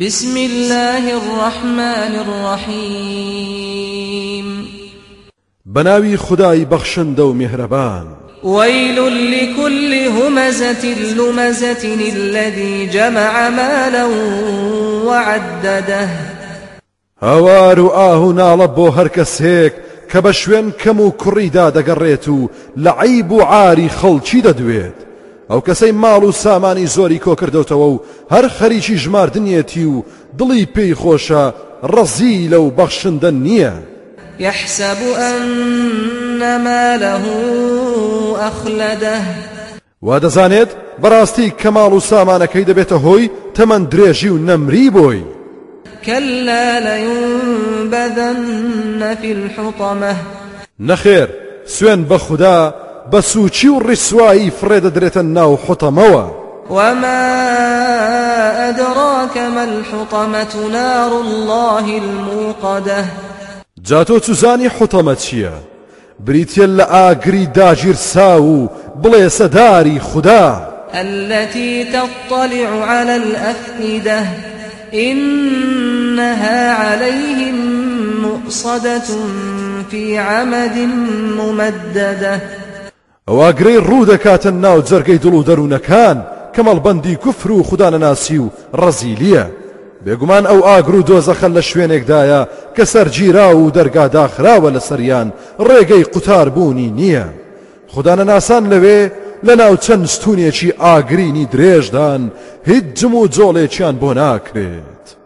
بسم الله الرحمن الرحيم. بەناوی خودای بەخشندەو میهرەبان. ويل لكل همزة لمزة الذي جمع مالا وعدده هەوار و ئاه و ناڵە بۆ هەر کەسێک کە بە شوێن کەم و کوڕیدا دەگەڕێت و لە عیب و عاری خەڵکی دەدوێت. ئەو کەسەی ماڵ و سامانی زۆری کۆ کردوتەوە و هەر خەریکی ژماردنیەتی و دڵی پێی خۆشە ڕەزی لەو بەخشندە نییە. يحسب أن ماله أخلده. وا دەزانێت بەڕاستی کەماڵ و سامانەکەی دەبێتە هۆی تەمەند درێژی و نەمری بۆی. كلا لينبذن في الحطمة. نەخێر سوێن بە خوددا بە سوچی و ڕیسایی فرێدەدرێتە ناو حوتەمەوە وما أدراك ما الحطمة نار الله الموقدة. جاتۆ چوزانی حوتەمە چییە؟ بریتە لە ئاگری داگیر سا و بڵێ سەداری خوددا التي تطلع على الأفئدة إنها عليهم مؤصدة في عمد ممددة. ئەواگرەی ڕوو دەکاتە ناو جەرگەی دڵ و دەروونەکان کەمەڵبەندی کوفر و خوددانەناسی و ڕەزیلیە بێگومان ئەو ئاگر و دۆزەخەل لە شوێنێکدایە کە سەرگیرا و دەرگا داخراوە لە سەریان ڕێگەی قوتار بوونی نییە خوددانەناسان لەوێ لە ناو چەند ستونێکی ئاگرینی درێژدان هیچ جم و جۆڵێکیان بۆ ناکرێت.